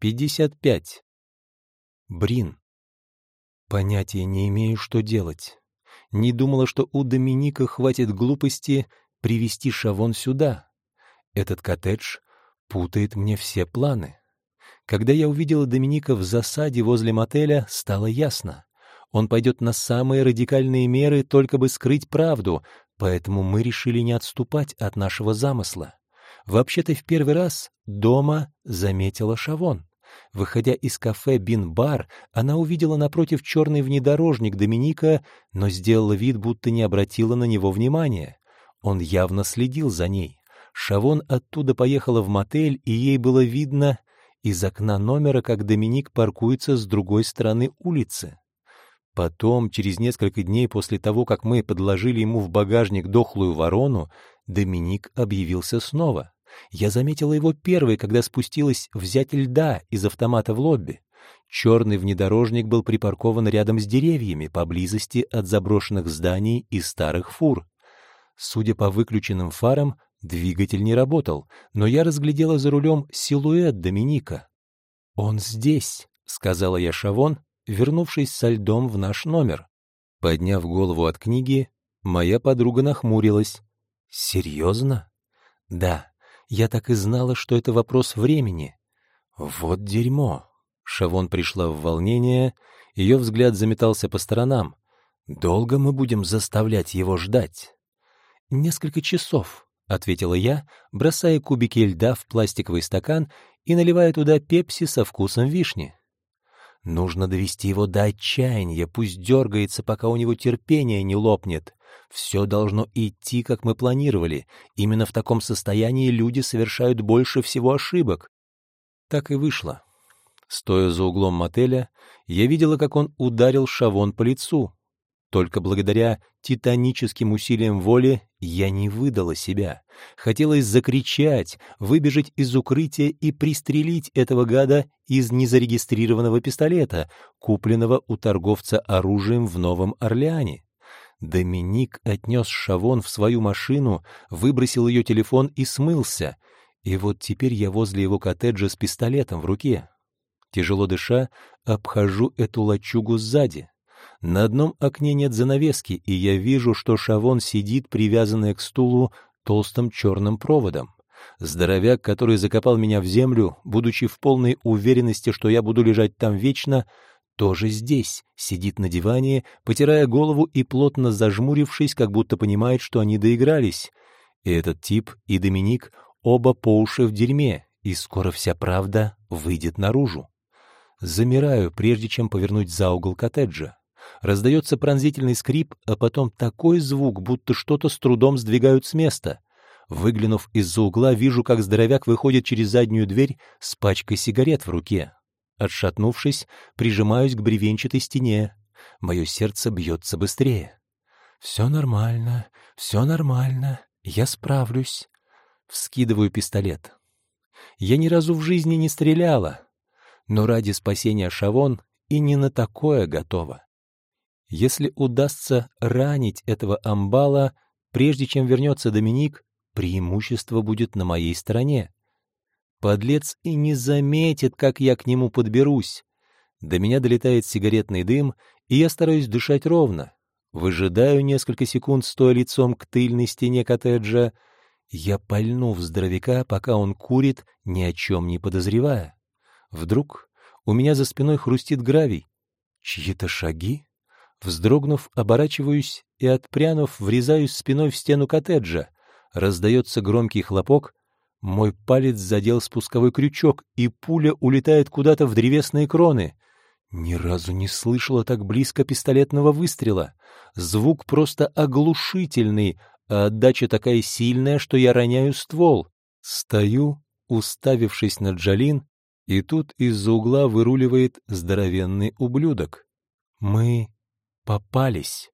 пятьдесят пять. Брин. Понятия не имею, что делать. Не думала, что у Доминика хватит глупости привести Шавон сюда. Этот коттедж путает мне все планы. Когда я увидела Доминика в засаде возле мотеля, стало ясно. Он пойдет на самые радикальные меры, только бы скрыть правду, поэтому мы решили не отступать от нашего замысла. Вообще-то в первый раз дома заметила Шавон. Выходя из кафе «Бин-бар», она увидела напротив черный внедорожник Доминика, но сделала вид, будто не обратила на него внимания. Он явно следил за ней. Шавон оттуда поехала в мотель, и ей было видно из окна номера, как Доминик паркуется с другой стороны улицы. Потом, через несколько дней после того, как мы подложили ему в багажник дохлую ворону, Доминик объявился снова. Я заметила его первой, когда спустилась взять льда из автомата в лобби. Черный внедорожник был припаркован рядом с деревьями, поблизости от заброшенных зданий и старых фур. Судя по выключенным фарам, двигатель не работал, но я разглядела за рулем силуэт Доминика. «Он здесь», — сказала я Шавон, вернувшись со льдом в наш номер. Подняв голову от книги, моя подруга нахмурилась. «Серьезно?» «Да, я так и знала, что это вопрос времени. Вот дерьмо. Шавон пришла в волнение, ее взгляд заметался по сторонам. Долго мы будем заставлять его ждать? Несколько часов, ответила я, бросая кубики льда в пластиковый стакан и наливая туда пепси со вкусом вишни. Нужно довести его до отчаяния, пусть дергается, пока у него терпение не лопнет. Все должно идти, как мы планировали. Именно в таком состоянии люди совершают больше всего ошибок. Так и вышло. Стоя за углом мотеля, я видела, как он ударил Шавон по лицу. Только благодаря титаническим усилиям воли я не выдала себя. Хотелось закричать, выбежать из укрытия и пристрелить этого гада из незарегистрированного пистолета, купленного у торговца оружием в Новом Орлеане. Доминик отнес Шавон в свою машину, выбросил ее телефон и смылся. И вот теперь я возле его коттеджа с пистолетом в руке. Тяжело дыша, обхожу эту лачугу сзади. На одном окне нет занавески, и я вижу, что Шавон сидит, привязанный к стулу толстым черным проводом. Здоровяк, который закопал меня в землю, будучи в полной уверенности, что я буду лежать там вечно, тоже здесь, сидит на диване, потирая голову и плотно зажмурившись, как будто понимает, что они доигрались. И этот тип, и Доминик оба по уши в дерьме, и скоро вся правда выйдет наружу. Замираю, прежде чем повернуть за угол коттеджа. Раздается пронзительный скрип, а потом такой звук, будто что-то с трудом сдвигают с места. Выглянув из-за угла, вижу, как здоровяк выходит через заднюю дверь с пачкой сигарет в руке. Отшатнувшись, прижимаюсь к бревенчатой стене. Мое сердце бьется быстрее. «Все нормально, все нормально, я справлюсь». Вскидываю пистолет. Я ни разу в жизни не стреляла, но ради спасения Шавон и не на такое готова. Если удастся ранить этого амбала, прежде чем вернется Доминик, преимущество будет на моей стороне. Подлец и не заметит, как я к нему подберусь. До меня долетает сигаретный дым, и я стараюсь дышать ровно. Выжидаю несколько секунд, стоя лицом к тыльной стене коттеджа. Я пальну в здоровяка, пока он курит, ни о чем не подозревая. Вдруг у меня за спиной хрустит гравий. Чьи-то шаги? Вздрогнув, оборачиваюсь и, отпрянув, врезаюсь спиной в стену коттеджа. Раздается громкий хлопок, мой палец задел спусковой крючок, и пуля улетает куда-то в древесные кроны. Ни разу не слышала так близко пистолетного выстрела. Звук просто оглушительный, а отдача такая сильная, что я роняю ствол. Стою, уставившись на Джалин, и тут из-за угла выруливает здоровенный ублюдок. Мы попались.